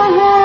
Allah'a